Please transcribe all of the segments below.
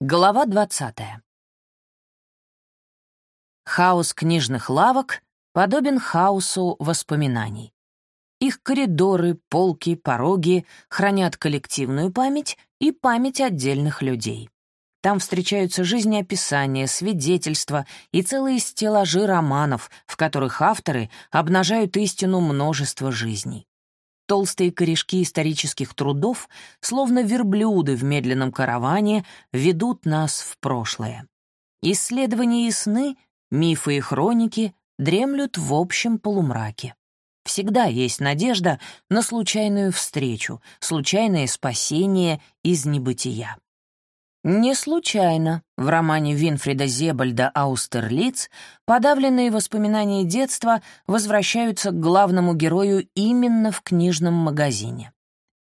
Глава 20. Хаос книжных лавок подобен хаосу воспоминаний. Их коридоры, полки, пороги хранят коллективную память и память отдельных людей. Там встречаются жизнеописания, свидетельства и целые стеллажи романов, в которых авторы обнажают истину множества жизней. Толстые корешки исторических трудов, словно верблюды в медленном караване, ведут нас в прошлое. Исследования и сны, мифы и хроники дремлют в общем полумраке. Всегда есть надежда на случайную встречу, случайное спасение из небытия. Не случайно в романе Винфрида Зебальда «Аустерлиц» подавленные воспоминания детства возвращаются к главному герою именно в книжном магазине.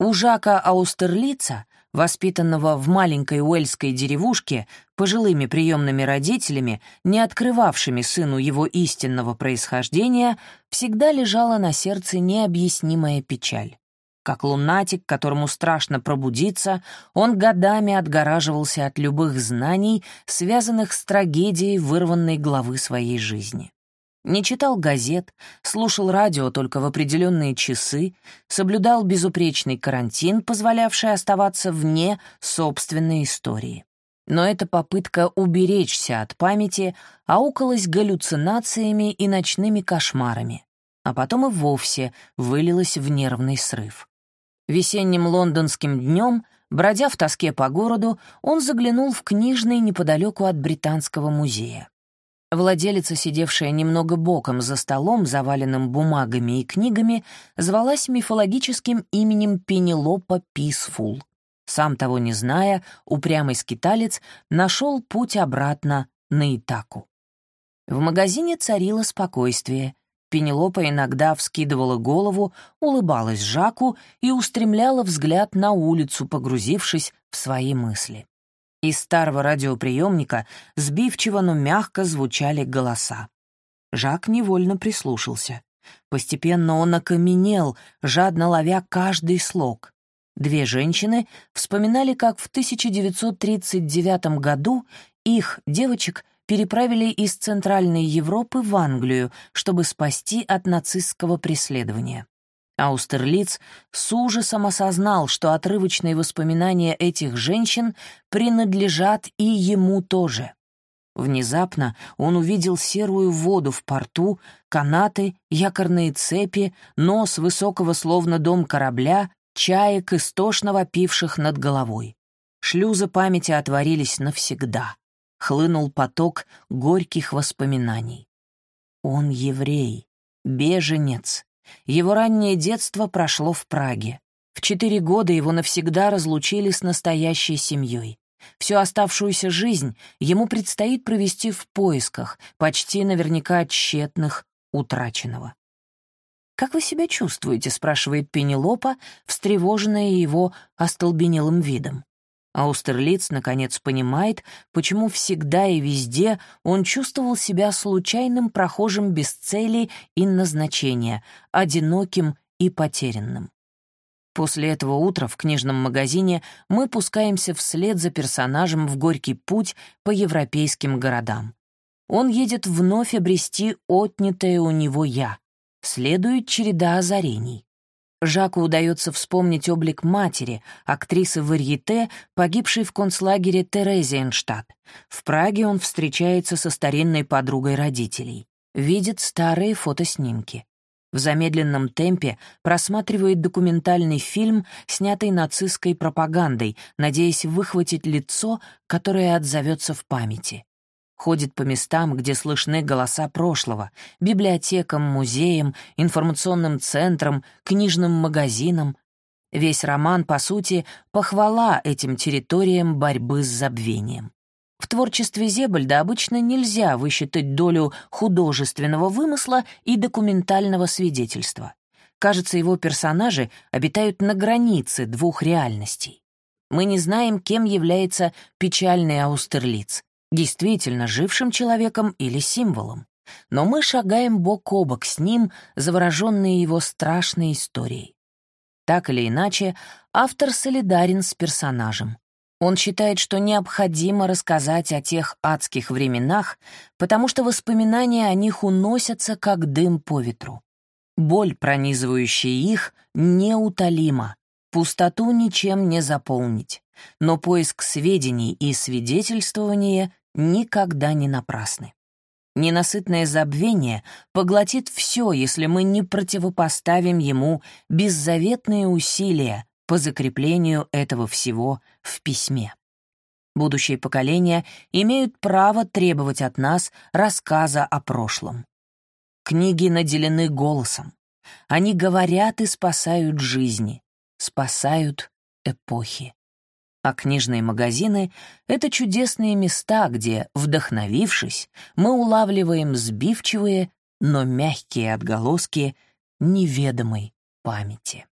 У Жака Аустерлица, воспитанного в маленькой уэльской деревушке пожилыми приемными родителями, не открывавшими сыну его истинного происхождения, всегда лежала на сердце необъяснимая печаль. Как лунатик, которому страшно пробудиться, он годами отгораживался от любых знаний, связанных с трагедией вырванной главы своей жизни. Не читал газет, слушал радио только в определенные часы, соблюдал безупречный карантин, позволявший оставаться вне собственной истории. Но эта попытка уберечься от памяти аукалась галлюцинациями и ночными кошмарами, а потом и вовсе вылилась в нервный срыв. Весенним лондонским днем, бродя в тоске по городу, он заглянул в книжный неподалеку от Британского музея. Владелица, сидевшая немного боком за столом, заваленным бумагами и книгами, звалась мифологическим именем Пенелопа Писфул. Сам того не зная, упрямый скиталец нашел путь обратно на Итаку. В магазине царило спокойствие, Пенелопа иногда вскидывала голову, улыбалась Жаку и устремляла взгляд на улицу, погрузившись в свои мысли. Из старого радиоприемника сбивчиво, но мягко звучали голоса. Жак невольно прислушался. Постепенно он окаменел, жадно ловя каждый слог. Две женщины вспоминали, как в 1939 году их, девочек, переправили из Центральной Европы в Англию, чтобы спасти от нацистского преследования. Аустерлиц с ужасом осознал, что отрывочные воспоминания этих женщин принадлежат и ему тоже. Внезапно он увидел серую воду в порту, канаты, якорные цепи, нос высокого словно дом корабля, чаек, истошно вопивших над головой. Шлюзы памяти отворились навсегда хлынул поток горьких воспоминаний. Он еврей, беженец. Его раннее детство прошло в Праге. В четыре года его навсегда разлучили с настоящей семьей. Всю оставшуюся жизнь ему предстоит провести в поисках, почти наверняка тщетных, утраченного. «Как вы себя чувствуете?» — спрашивает Пенелопа, встревоженная его остолбенелым видом. Аустерлиц наконец понимает, почему всегда и везде он чувствовал себя случайным прохожим без цели и назначения, одиноким и потерянным. После этого утра в книжном магазине мы пускаемся вслед за персонажем в горький путь по европейским городам. Он едет вновь обрести отнятое у него «я». Следует череда озарений. Жаку удается вспомнить облик матери, актрисы варьете, погибшей в концлагере Терезиенштадт. В Праге он встречается со старинной подругой родителей. Видит старые фотоснимки. В замедленном темпе просматривает документальный фильм, снятый нацистской пропагандой, надеясь выхватить лицо, которое отзовется в памяти ходит по местам, где слышны голоса прошлого, библиотекам, музеям, информационным центрам, книжным магазинам. Весь роман, по сути, похвала этим территориям борьбы с забвением. В творчестве Зебальда обычно нельзя высчитать долю художественного вымысла и документального свидетельства. Кажется, его персонажи обитают на границе двух реальностей. Мы не знаем, кем является печальный Аустерлиц действительно жившим человеком или символом. Но мы шагаем бок о бок с ним, завороженные его страшной историей. Так или иначе, автор солидарен с персонажем. Он считает, что необходимо рассказать о тех адских временах, потому что воспоминания о них уносятся, как дым по ветру. Боль, пронизывающая их, неутолима. Пустоту ничем не заполнить. Но поиск сведений и свидетельствование никогда не напрасны. Ненасытное забвение поглотит все, если мы не противопоставим ему беззаветные усилия, по закреплению этого всего в письме. Будущие поколения имеют право требовать от нас рассказа о прошлом. Книги наделены голосом. Они говорят и спасают жизни, спасают эпохи. А книжные магазины — это чудесные места, где, вдохновившись, мы улавливаем сбивчивые, но мягкие отголоски неведомой памяти.